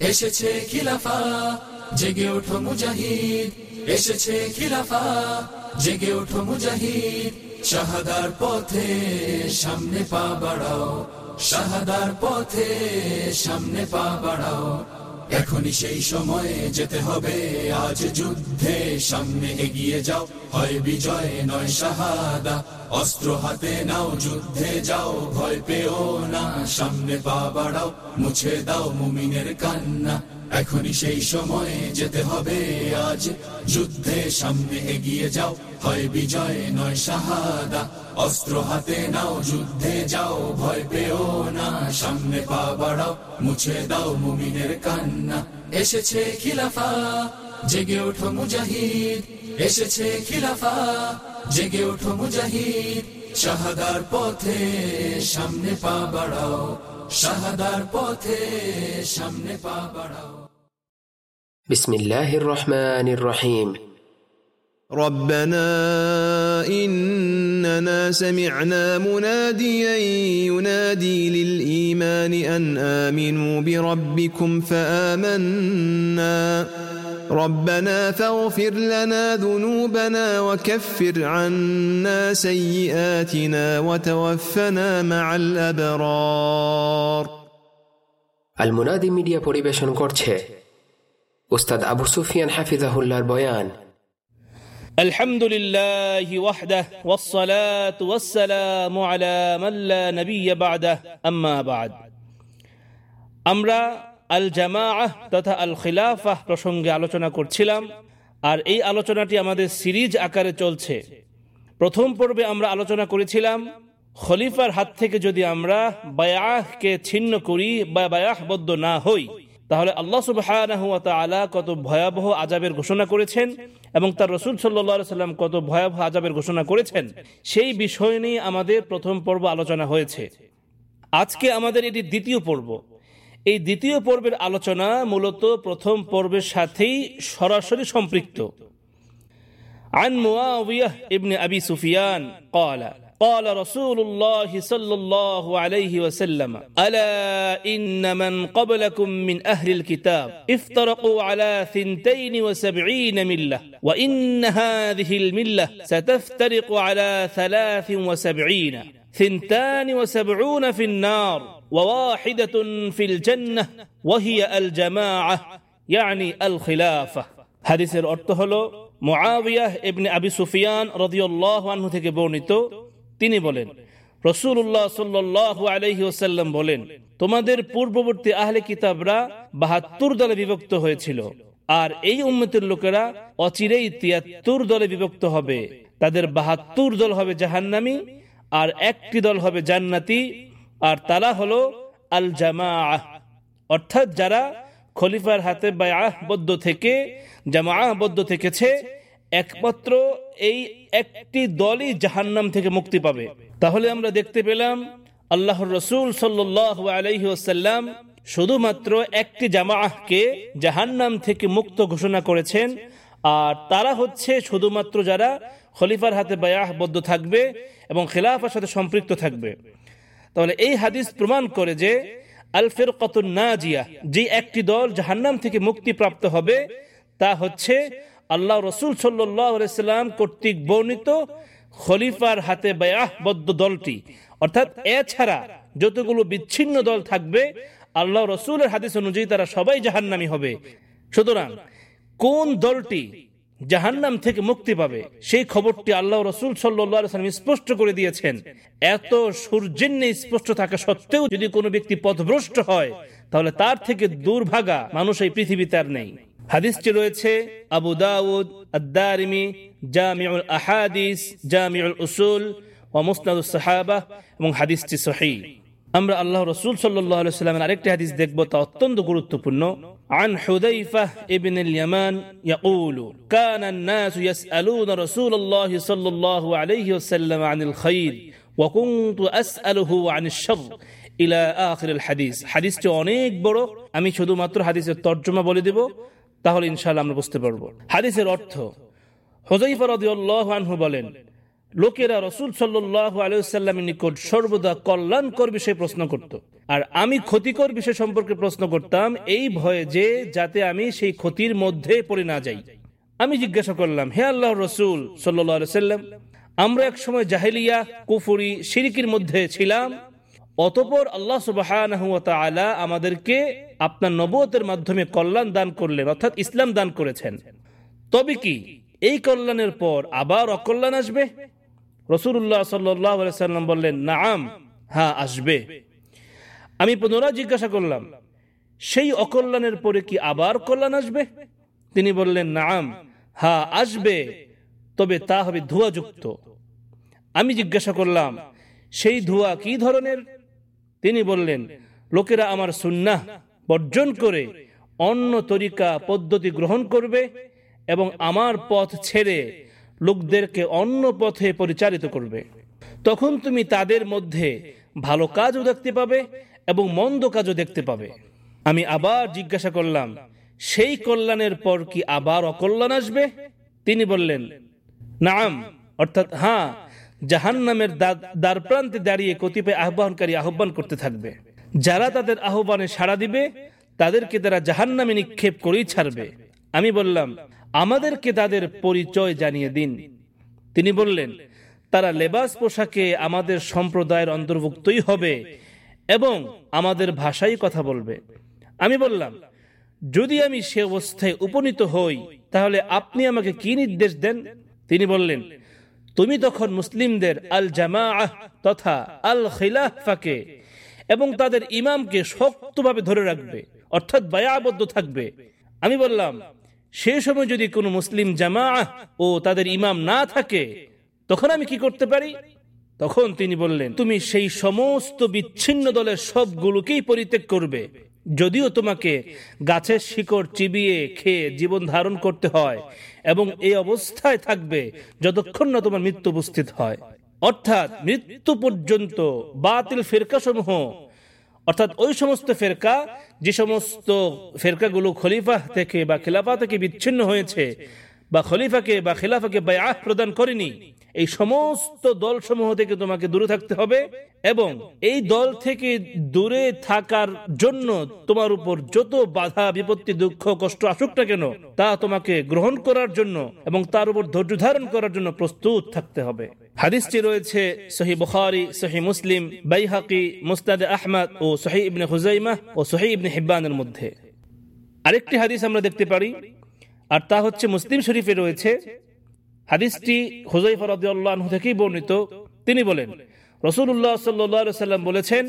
এসেছে খিলাফা, জেগে ওঠো মুজাহিদ। এসেছে খিলাফা, জেগে ওঠো মুজাহিদ। শাহাদার পথে সামনে পা বাড়াও, শাহাদার পথে সামনে পা বাড়াও। এখনই সেই সময়ে যেতে হবে। আজ যুদ্ধে সামনে এগিয়ে যাও। হয় বিজয়, নয় শাহাদা। অস্ত্র হাতে নাও, যুদ্ধে যাও। ভয় পেও না, সামনে পা বাড়াও, মুছে দাও মুমিনের কান্না। এখনই সেই সময়ে যেতে হবে। আজ যুদ্ধে সামনে এগিয়ে যাও। হয় বিজয়, নয় শাহাদা। অস্ত্র হাতে নাও যুদ্ধে যাও ভয় পেও না সামনে পা বাড়াও মুছে দাও মুমিনের কান্না এসেছে খিলাফা জেগে ওঠো মুজাহিদ এসেছে খিলাফা জেগে ওঠো মুজাহিদ শাহাদার পথে সামনে পা বাড়াও শাহাদার পথে সামনে পা বাড়াও بسم الله الرحمن الرحيم ربنا إننا سمعنا مناديا ينادي للإيمان أن آمنوا بربكم فآمنا ربنا فاغفر لنا ذنوبنا وكفر عنا سيئاتنا وتوفنا مع الأبرار المنادي মিডিয়া পরিবেশন করছে উস্তাদ আবু সুফিয়ান হাফিজাহুল্লাহর বয়ান الحمد لله وحده والصلاة والسلام على من لا نبي بعده أما بعد আমরা আল জামাআহ তথা আল খিলাফাহ প্রসঙ্গে আলোচনা করছিলাম আর এই আলোচনাটি আমাদের সিরিজ আকারে চলছে প্রথম পর্বে আমরা আলোচনা করেছিলাম খলিফার হাত থেকে যদি আমরা বায়াহকে ছিন্ন করি বা বায়াহবদ্ধ না হই তাহলে আল্লাহ সুবহানাহু ওয়া তাআলা কত ভয়াবহ আজাবের ঘোষণা করেছেন এবং তার রসুল সাল্লাল্লাহু সাল্লাম কত ভয়াবহ আজাবের ঘোষণা করেছেন সেই বিষয় নিয়ে আমাদের প্রথম পর্ব আলোচনা হয়েছে আজকে আমাদের এটি দ্বিতীয় পর্ব এই দ্বিতীয় পর্বের আলোচনা মূলত প্রথম পর্বের সাথেই সরাসরি সম্পৃক্ত عن معاوية ابن أبي سفيان قال قال رسول الله صلى الله عليه وسلم ألا إن من قبلكم من أهل الكتاب افترقوا على ثنتين وسبعين ملة وإن هذه الملة ستفترق على ثلاث وسبعين ثنتان وسبعون في النار وواحدة في الجنة وهي الجماعة يعني الخلافة. حديث الأرطهلو معاوية ابن أبي سفيان رضي الله عنه تكبرنته তিনি বলেন রসুল্লাহ সাল্লাল্লাহু আলাইহি ওসাল্লাম বলেন, তোমাদের পূর্ববর্তী আহলে কিতাবরা বাহাত্তর দলে বিভক্ত হয়েছিল, আর এই উম্মতের লোকেরা অচিরেই তিয়াত্তর দলে বিভক্ত হবে। তাদের বাহাত্তর দল হবে জাহান্নামি, আর একটি দল হবে জান্নাতি, আর তারা হলো আল জামাআহ অর্থাৎ যারা খলিফার হাতে বায়াহবদ্ধ থেকে জামাআবদ্ধ থেকেছে একমাত্র এই একটি দলই জাহান্নাম থেকে মুক্তি পাবে। তাহলে আমরা দেখতে পেলাম আল্লাহর রসুল সাল্লাহ শুধুমাত্র একটি জামাআহকে জাহান্নাম থেকে মুক্ত ঘোষণা করেছেন, আর তারা হচ্ছে শুধুমাত্র যারা খলিফার হাতে বায়াহবদ্ধ থাকবে এবং খেলাফার সাথে সম্পৃক্ত থাকবে। তাহলে এই হাদিস প্রমাণ করে যে আল না জিয়া যে একটি দল জাহান্নাম থেকে মুক্তি প্রাপ্ত হবে, তা হচ্ছে আল্লাহ রসুল সাল্লাম কর্তৃক বর্ণিত খলিফার হাতে বায়াহবদ্ধ দলটি। অর্থাৎ এছাড়া যতগুলো বিচ্ছিন্ন দল থাকবে, আল্লাহ রসুলের হাদিস অনুযায়ী তারা সবাই জাহান্নামি হবে। সুতরাং কোন দলটি জাহান্নাম থেকে মুক্তি পাবে, সেই খবরটি আল্লাহ রসুল সাল্লাম স্পষ্ট করে দিয়েছেন। এত সূর্যেন্যে স্পষ্ট থাকা সত্ত্বেও যদি কোনো ব্যক্তি পথভ্রষ্ট হয়, তাহলে তার থেকে দুর্ভাগা মানুষ এই পৃথিবীতে আর নেই। হাদিসটি রয়েছে আবু দাউদ আদারিমি জামিউল আহাদিস, জামিউল উসুল ও মুসনাদুল সাহাবাহ এবং হাদিসটি সহি আমরা আল্লাহ রসুল সাল্লাহ সাল্লামের আরেকটি হাদিস দেখব, তা অত্যন্ত গুরুত্বপূর্ণ। عن حذيفة ابن اليمان يقول كان الناس يسألون رسول الله صلى الله عليه وسلم عن الخير وكنت أسأله عن الشر إلى آخر الحديث حديث حديثটি অনেক বড়, আমি শুধুমাত্র হাদিসের তর্জমা বলে দেব। তাহলে ইনশাআল্লাহ আমরা বুঝতে পারব। হাদিসের অর্থ আনহু বলেন, লোকেরা রসুল সাল্লাহ আলাইসাল্লামের নিকট সর্বদা কল্যাণকর বিষয়ে প্রশ্ন করত। আর আমি ক্ষতিকর বিষয় সম্পর্কে প্রশ্ন করতাম, এই ভয়ে যে, যাতে আমি সেই ক্ষতির মধ্যে পড়ে না যাই। আমি জিজ্ঞাসা করলাম, হে আল্লাহ রসুল সাল্লাম আমরা এক সময় জাহেলিয়া, কুফুরি সিরিকির মধ্যে ছিলাম অতপর আল্লাহ সুবাহ আমাদেরকে আপনার নবতের মাধ্যমে কল্যাণ দান করলেন, অর্থাৎ ইসলাম দান করেছেন। তবে কি এই কল্যাণের পর আবার অকল্যাণ আসবে? রসুল্লাহ সাল্লাম বললেন নাম হ্যাঁ আসবে। আমি পুনরায় জিজ্ঞাসা করলাম, সেই অকল্যাণের পরে কি আবার কল্যাণ আসবে? তিনি বললেন নাম হ্যাঁ আসবে, তবে তা হবে ধোঁয়াযুক্ত। আমি জিজ্ঞাসা করলাম, সেই ধোঁয়া কি ধরনের? তিনি বললেন, লোকেরা আমার সুন্নাহ বর্জন করে অন্য তরিকা, পদ্ধতি গ্রহণ করবে এবং আমার পথ ছেড়ে লোকদেরকে অন্য পথে পরিচালিত করবে। তখন তুমি তাদের মধ্যে ভালো কাজও দেখতে পাবে এবং মন্দ কাজও দেখতে পাবে। আমি আবার জিজ্ঞাসা করলাম, সেই কল্যাণের পর কি আবার অকল্যাণ আসবে? তিনি বললেন, নাম, অর্থাৎ হ্যাঁ জাহান নামের দ্বার প্রান্তে দাঁড়িয়ে কতিপয় আহ্বানকারী আহ্বান করতে থাকবে। যারা তাদের আহ্বানে সাড়া দিবে, তাদেরকে তারা জাহান নামে নিক্ষেপ করেই ছাড়বে। আমি বললাম, আমাদেরকে তাদের পরিচয় জানিয়ে দিন। তিনি বললেন, তারা লেবাস পোশাকে আমাদের সম্প্রদায়ের অন্তর্ভুক্তই হবে এবং আমাদের ভাষাই কথা বলবে। আমি বললাম, যদি আমি সে অবস্থায় উপনীত হই, তাহলে আপনি আমাকে কি নির্দেশ দেন? তিনি বললেন তুমি তখন মুসলিমদের আল জামা তথা আল খিলাফাকে এবং তাদের ইমামকে শক্তভাবে ধরে রাখবে, অর্থাৎ বায়াবদ্ধ থাকবে। আমি বললাম, সে সময় যদি কোনো মুসলিম জামা ও তাদের ইমাম না থাকে, তখন আমি কি করতে পারি? তখন তিনি বললেন, তুমি সেই সমস্ত বিচ্ছিন্ন দলের সবগুলোকেই পরিত্যাগ করবে। যদিও তোমাকে গাছের শিকড় চিবিয়ে খেয়ে জীবন ধারণ করতে হয় এবং এই অবস্থায় থাকবে যতক্ষণ না তোমার মৃত্যু উপস্থিত হয়। অর্থাৎ মৃত্যু পর্যন্ত বাতিল ফেরকাসমূহ, অর্থাৎ ওই সমস্ত ফেরকা, যে সমস্ত ফেরকাগুলো খলিফা থেকে বা খিলাফা থেকে বিচ্ছিন্ন হয়েছে বা খলিফাকে বা খিলাফাকে বায়াহ প্রদান করেনি এই সমস্ত দল সমূহ থেকে তোমাকে দূরে থাকতে হবে এবং এই দল থেকে দূরে থাকার জন্য তোমার উপর যত বাধা, বিপত্তি, দুঃখ, কষ্ট আসুক না কেন, তা তোমাকে গ্রহণ করার জন্য এবং তার উপর ধৈর্য ধারণ করার জন্য প্রস্তুত থাকতে হবে। হাদিসটি রয়েছে সহি বুখারি, সহি মুসলিম, বাইহাকি মুস্তাদ আহমদ ও সহি ইবনে হুজাইমা ও সহি ইবনে হিব্বানের মধ্যে। আরেকটি হাদিস আমরা দেখতে পারি, আর তা হচ্ছে মুসলিম শরীফে রয়েছে হাদিসটি হুজাইফা রাদিয়াল্লাহু থেকেই বর্ণিত। তিনি বলেন রসুল্লাহ সাল্লাম বলেছেন,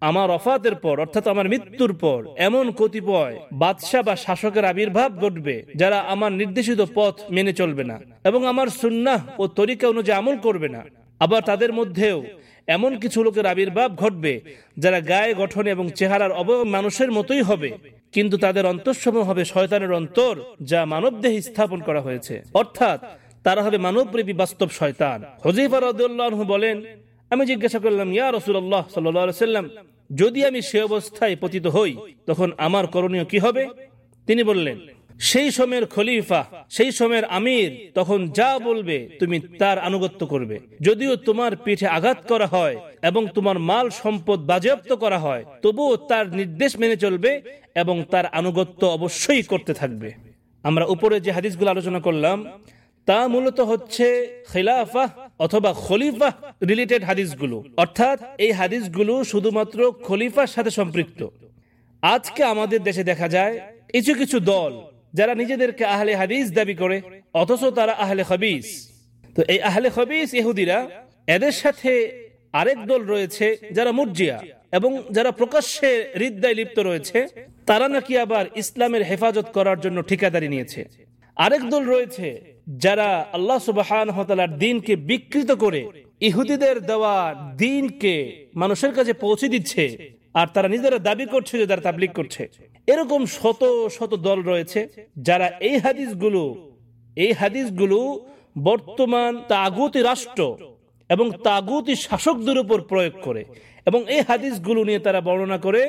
আমার অফাতের পর, অর্থাৎ আমার মৃত্যুর পর, এমন কতিপয় বাদশাহ বা শাসকের আবির্ভাব ঘটবে যারা আমার নির্দেশিত পথ মেনে চলবে না এবং আমার সুন্নাহ ও তরিকা অনুযায়ী আমল করবে না। আবার তাদের মধ্যেও এমন কিছু লোকের আবির্ভাব ঘটবে যারা গায়ে গঠনে এবং চেহারার অব মানুষের মতোই হবে। কিন্তু তাদের অন্তঃসমূহ হবে শয়তানের অন্তর যা মানবদেহে স্থাপন করা হয়েছে। অর্থাৎ তারা হবে মানবপ্রেমী বাস্তব শয়তান। হজিফা বলেন, আমি জিজ্ঞাসা করলাম, ইয়া রসুল্লাহ সাল্লাম যদি আমি সে অবস্থায় পতিত হই, তখন আমার করণীয় কি হবে? তিনি বললেন, সেই সময়ের খলিফা, সেই সময়ের আমির, তখন যা বলবে তুমি তার আনুগত্য করবে। যদিও তোমার পিঠে আঘাত করা হয় এবং তোমার মাল সম্পদ বাজেয়াপ্ত করা হয়, তবুও তার নির্দেশ মেনে চলবে এবং তার আনুগত্য অবশ্যই করতে থাকবে। আমরা উপরে যে হাদিসগুলো আলোচনা করলাম তা মূলত হচ্ছে খিলাফা অথবা খলিফা রিলেটেড হাদিসগুলো। অর্থাৎ এই হাদিসগুলো শুধুমাত্র খলিফার সাথে সম্পৃক্ত। আজকে আমাদের দেশে দেখা যায় কিছু কিছু দল যারা নিজেদেরকে আহলে হাদিস দাবি করে, অথচ তারা আহলে খবিস। তো এই আহলে খবিস ইহুদিরা এদের সাথে আরেক দল রয়েছে যারা মুরজিয়া এবং যারা প্রকাশ্যে হৃদয় লিপ্ত রয়েছে, তারা নাকি আবার ইসলামের হেফাজত করার জন্য ঠিকাদারি নিয়েছে। আরেক দল রয়েছে যারা আল্লাহ সুবাহান হতালার দিনকে বিকৃত করে ইহুদিদের দেওয়া দিনকে মানুষের কাছে পৌঁছে দিচ্ছে আর তারা নিজেরা দাবি করছে যে তারা তাবলিক করছে। এরকম শত শত দল রয়েছে যারা এই হাদিসগুলো এই হাদিসগুলো বর্তমান তাগুতি রাষ্ট্র এবং তাগুতি শাসকদের উপর প্রয়োগ করে এবং এই হাদিসগুলো নিয়ে তারা বর্ণনা করে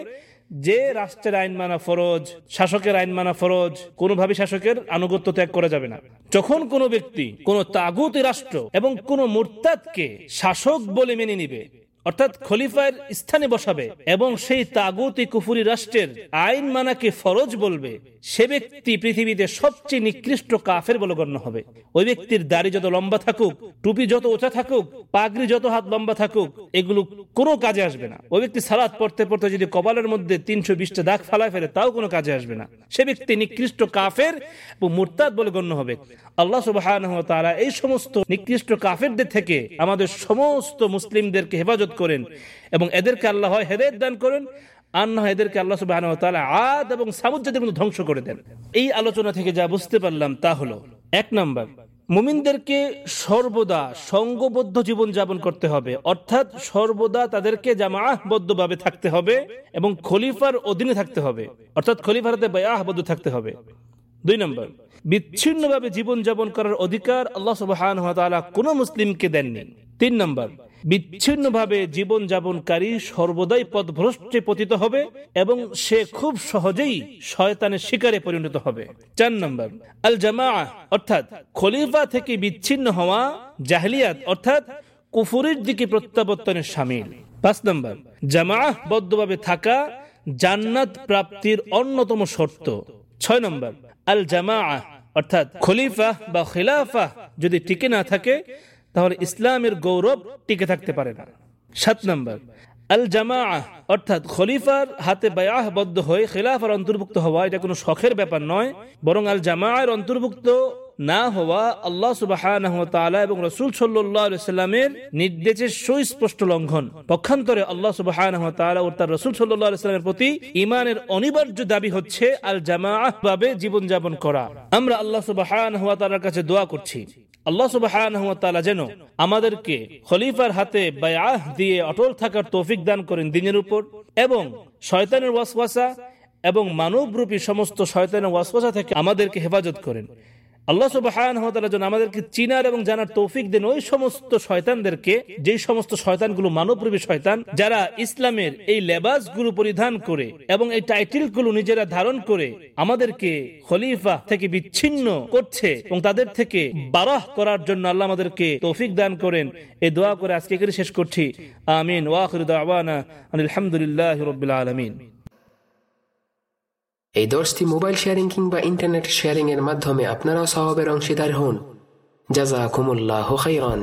যে রাষ্ট্রের আইন মানা ফরজ, শাসকের আইন মানা ফরজ কোনোভাবে শাসকের আনুগত্য ত্যাগ করা যাবে না। যখন কোনো ব্যক্তি কোন তাগুতি রাষ্ট্র এবং কোন মোরতাদকে শাসক বলে মেনে নিবে অর্থাৎ খলিফার স্থানে বসাবে এবং সেই তাগুতি কুফুরি রাষ্ট্রের আইন মানাকে ফরজ বলবে, সে ব্যক্তি পৃথিবীতে সবচেয়ে নিকৃষ্ট কাফের বলে গণ্য হবে। ওই ব্যক্তির দাড়ি যত লম্বা থাকুক, টুপি যত ওচা থাকুক, পাগড়ি যত হাত লম্বা থাকুক, এগুলো কোনো কাজে আসবে না। ওই ব্যক্তি সালাদ পড়তে পড়তে যদি কপালের মধ্যে তিনশো বিশটা দাগ ফালায় ফেলে, তাও কোনো কাজে আসবে না। সে ব্যক্তি নিকৃষ্ট কাফের মুরতাদ বলে গণ্য হবে। আল্লাহ সুবাহ এই সমস্ত নিকৃষ্ট কাফেরদের থেকে আমাদের সমস্ত মুসলিমদেরকে হেফাজত করেন। এবং এদেরকে আল্লাহ হয় হেদায়ত দান করেন। আর না এদেরকে আল্লাহ সুবাহ আদ এবং সামুজ্জাদের মধ্যে ধ্বংস করে দেন। এই আলোচনা থেকে যা বুঝতে পারলাম তা হলো, এক নম্বর, মুমিনদেরকে সর্বদা সঙ্গবদ্ধ জীবন যাপন করতে হবে। অর্থাৎ সর্বদা তাদেরকে জামাহবদ্ধভাবে থাকতে হবে এবং খলিফার অধীনে থাকতে হবে। অর্থাৎ খলিফার হাতে বায়াহবদ্ধ থাকতে হবে। দুই নম্বর, বিচ্ছিন্নভাবে জীবন যাপন করার অধিকার আল্লাহ সুবাহান কোনো মুসলিমকে দেননি। তিন নম্বর বিচ্ছিন্নভাবে জীবন যাপনকারী সর্বদাই পথভ্রষ্টে পতিত হবে এবং সে খুব সহজেই শয়তানের শিকারে পরিণত হবে। চার নম্বর আল জামা অর্থাৎ খলিফা থেকে বিচ্ছিন্ন হওয়া জাহলিয়াত, অর্থাৎ কুফুরের দিকে প্রত্যাবর্তনের সামিল। পাঁচ নম্বর জামা বদ্ধভাবে থাকা জান্নাত প্রাপ্তির অন্যতম শর্ত। ছয় নম্বর আল জামা অর্থাৎ খলিফা বা খিলাফা যদি টিকে না থাকে তাহলে ইসলামের গৌরব টিকে থাকতে পারে না। সাত নম্বর, আল জামা অর্থাৎ খলিফার হাতে বায়াহবদ্ধ হয়ে খিলাফার অন্তর্ভুক্ত হওয়া, এটা কোনো শখের ব্যাপার নয়, বরং আল জামায়ের অন্তর্ভুক্ত না হওয়া আল্লাহ সুবাহ এবং রসুল সাল্লামের নির্দেশের সুস্পষ্ট লঙ্ঘন। পক্ষান্তরে আল্লাহ সুবাহ ও তার রসুল সাল্লামের প্রতি ইমানের অনিবার্য দাবি হচ্ছে আল জামা ভাবে জীবনযাপন করা। আমরা আল্লাহ সুবাহ কাছে দোয়া করছি আল্লাহ সুবাহ যেন আমাদেরকে খলিফার হাতে বায়াহ দিয়ে অটল থাকার তৌফিক দান করেন দিনের উপর এবং শয়তানের ওয়াসওয়াসা এবং মানবরূপী সমস্ত শয়তানের ওয়াসওয়াসা থেকে আমাদেরকে হেফাজত করেন। আল্লাহ সুবাহান আমাদেরকে চিনার এবং জানার তৌফিক দেন ওই সমস্ত শয়তানদেরকে যে সমস্ত শয়তানগুলো মানবরূপী শয়তান, যারা ইসলামের এই লেবাসগুলো পরিধান করে এবং এই টাইটেলগুলো নিজেরা ধারণ করে আমাদেরকে খলিফা থেকে বিচ্ছিন্ন করছে এবং তাদের থেকে বারাহ করার জন্য আল্লাহ আমাদেরকে তৌফিক দান করেন। এই দোয়া করে আজকে শেষ করছি। আমিন। ওয়াখির দাওয়ানা আলহামদুলিল্লাহ রবিল আলমিন। এই দশটি মোবাইল শেয়ারিং কিংবা ইন্টারনেট শেয়ারিং এর মাধ্যমে আপনারাও স্বভাবের অংশীদার হন। জাজা কুমুল্লাহ খাইরান।